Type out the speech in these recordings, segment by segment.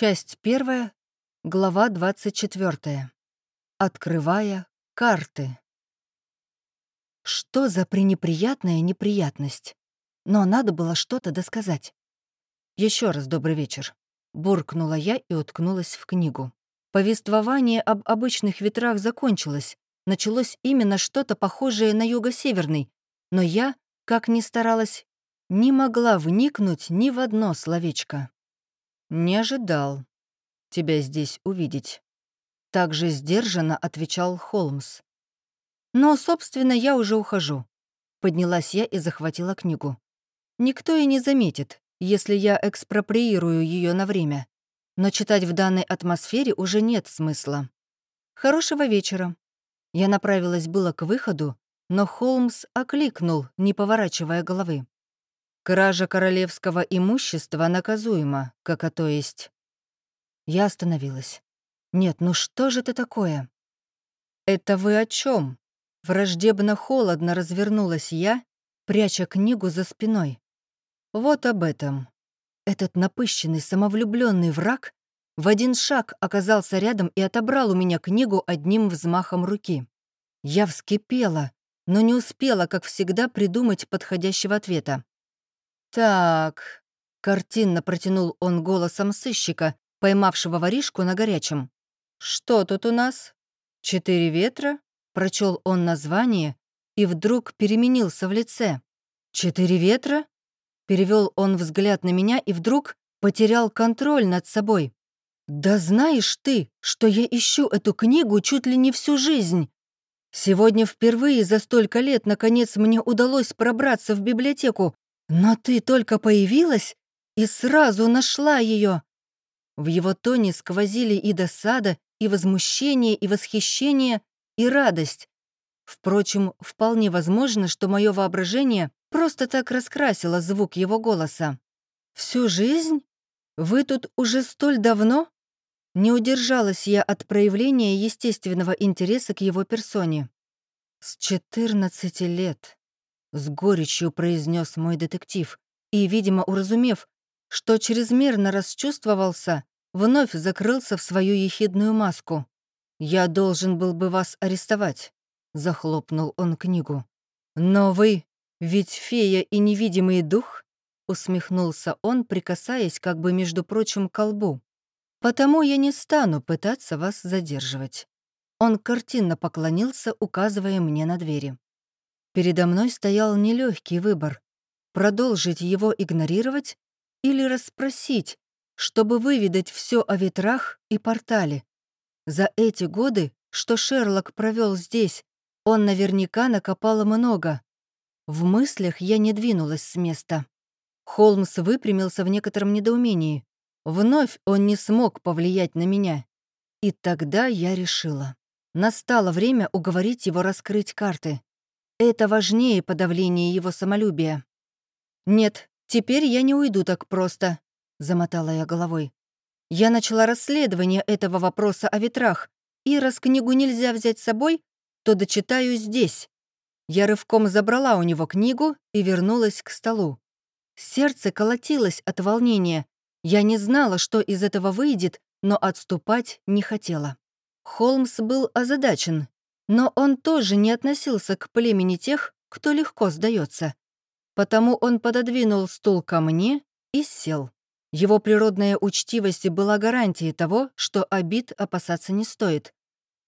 Часть первая, глава 24. Открывая карты. Что за пренеприятная неприятность? Но надо было что-то досказать. Еще раз добрый вечер. Буркнула я и уткнулась в книгу. Повествование об обычных ветрах закончилось. Началось именно что-то похожее на юго-северный, но я, как ни старалась, не могла вникнуть ни в одно словечко. «Не ожидал тебя здесь увидеть», — также сдержанно отвечал Холмс. «Но, собственно, я уже ухожу». Поднялась я и захватила книгу. Никто и не заметит, если я экспроприирую ее на время. Но читать в данной атмосфере уже нет смысла. «Хорошего вечера». Я направилась было к выходу, но Холмс окликнул, не поворачивая головы. Кража королевского имущества наказуема, как а то есть. Я остановилась. Нет, ну что же это такое? Это вы о чем? Враждебно-холодно развернулась я, пряча книгу за спиной. Вот об этом. Этот напыщенный, самовлюбленный враг в один шаг оказался рядом и отобрал у меня книгу одним взмахом руки. Я вскипела, но не успела, как всегда, придумать подходящего ответа. «Так», — картинно протянул он голосом сыщика, поймавшего воришку на горячем. «Что тут у нас? Четыре ветра?» — прочел он название и вдруг переменился в лице. «Четыре ветра?» — перевел он взгляд на меня и вдруг потерял контроль над собой. «Да знаешь ты, что я ищу эту книгу чуть ли не всю жизнь. Сегодня впервые за столько лет наконец мне удалось пробраться в библиотеку, «Но ты только появилась и сразу нашла ее. В его тоне сквозили и досада, и возмущение, и восхищение, и радость. Впрочем, вполне возможно, что мое воображение просто так раскрасило звук его голоса. «Всю жизнь? Вы тут уже столь давно?» Не удержалась я от проявления естественного интереса к его персоне. «С 14 лет», с горечью произнес мой детектив, и, видимо, уразумев, что чрезмерно расчувствовался, вновь закрылся в свою ехидную маску. «Я должен был бы вас арестовать», — захлопнул он книгу. «Но вы ведь фея и невидимый дух?» — усмехнулся он, прикасаясь, как бы, между прочим, к колбу. «Потому я не стану пытаться вас задерживать». Он картинно поклонился, указывая мне на двери. Передо мной стоял нелегкий выбор — продолжить его игнорировать или расспросить, чтобы выведать все о ветрах и портале. За эти годы, что Шерлок провел здесь, он наверняка накопал много. В мыслях я не двинулась с места. Холмс выпрямился в некотором недоумении. Вновь он не смог повлиять на меня. И тогда я решила. Настало время уговорить его раскрыть карты. Это важнее подавления его самолюбия. «Нет, теперь я не уйду так просто», — замотала я головой. «Я начала расследование этого вопроса о ветрах, и раз книгу нельзя взять с собой, то дочитаю здесь». Я рывком забрала у него книгу и вернулась к столу. Сердце колотилось от волнения. Я не знала, что из этого выйдет, но отступать не хотела. Холмс был озадачен но он тоже не относился к племени тех, кто легко сдается. Потому он пододвинул стул ко мне и сел. Его природная учтивость была гарантией того, что обид опасаться не стоит.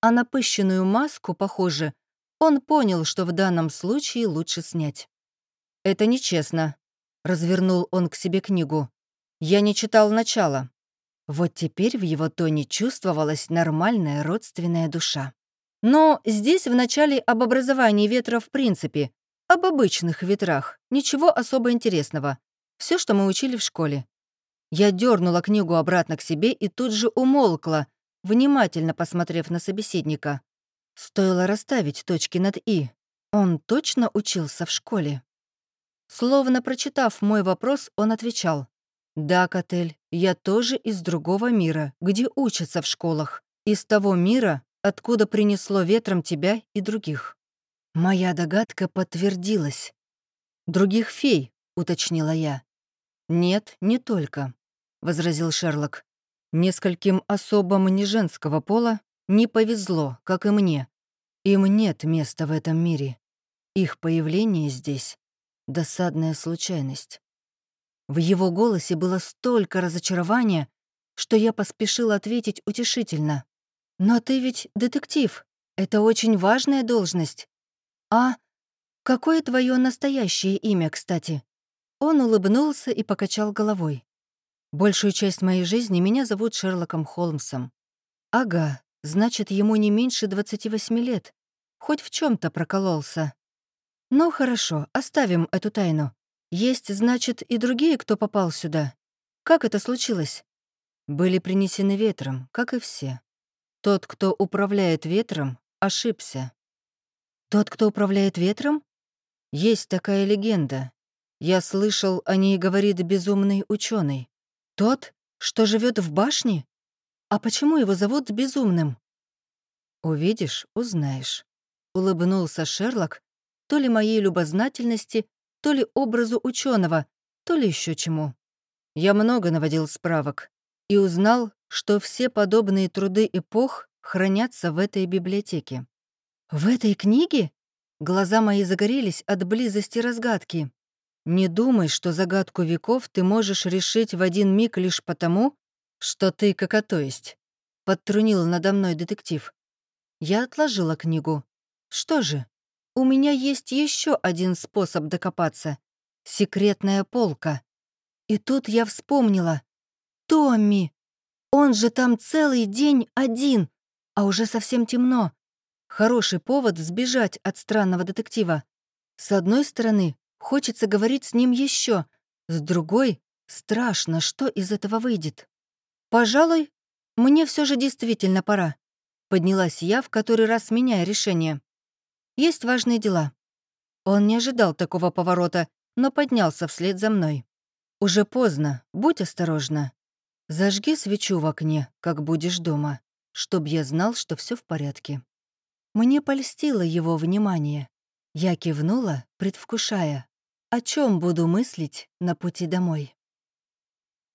А напыщенную маску, похоже, он понял, что в данном случае лучше снять. «Это нечестно», — развернул он к себе книгу. «Я не читал начала». Вот теперь в его тоне чувствовалась нормальная родственная душа. Но здесь в начале об образовании ветра в принципе, об обычных ветрах, ничего особо интересного. Все, что мы учили в школе. Я дернула книгу обратно к себе и тут же умолкла, внимательно посмотрев на собеседника. Стоило расставить точки над «и». Он точно учился в школе? Словно прочитав мой вопрос, он отвечал. «Да, Котель, я тоже из другого мира, где учатся в школах. Из того мира, откуда принесло ветром тебя и других. Моя догадка подтвердилась. «Других фей», — уточнила я. «Нет, не только», — возразил Шерлок. Нескольким особам не женского пола не повезло, как и мне. Им нет места в этом мире. Их появление здесь — досадная случайность. В его голосе было столько разочарования, что я поспешила ответить утешительно. «Но ты ведь детектив. Это очень важная должность. А какое твое настоящее имя, кстати?» Он улыбнулся и покачал головой. «Большую часть моей жизни меня зовут Шерлоком Холмсом. Ага, значит, ему не меньше 28 лет. Хоть в чем то прокололся. Ну хорошо, оставим эту тайну. Есть, значит, и другие, кто попал сюда. Как это случилось? Были принесены ветром, как и все. Тот, кто управляет ветром, ошибся. Тот, кто управляет ветром? Есть такая легенда. Я слышал, о ней говорит безумный ученый. Тот, что живет в башне? А почему его зовут безумным? Увидишь, узнаешь. Улыбнулся Шерлок, то ли моей любознательности, то ли образу ученого, то ли еще чему. Я много наводил справок и узнал, что все подобные труды эпох хранятся в этой библиотеке. «В этой книге?» Глаза мои загорелись от близости разгадки. «Не думай, что загадку веков ты можешь решить в один миг лишь потому, что ты какотоесть», — подтрунил надо мной детектив. Я отложила книгу. «Что же, у меня есть еще один способ докопаться. Секретная полка. И тут я вспомнила. Томми! Он же там целый день один, а уже совсем темно. Хороший повод сбежать от странного детектива. С одной стороны, хочется говорить с ним еще, с другой — страшно, что из этого выйдет. «Пожалуй, мне все же действительно пора», — поднялась я, в который раз меняя решение. Есть важные дела». Он не ожидал такого поворота, но поднялся вслед за мной. «Уже поздно, будь осторожна. Зажги свечу в окне, как будешь дома, чтоб я знал, что все в порядке». Мне польстило его внимание. Я кивнула, предвкушая, о чем буду мыслить на пути домой.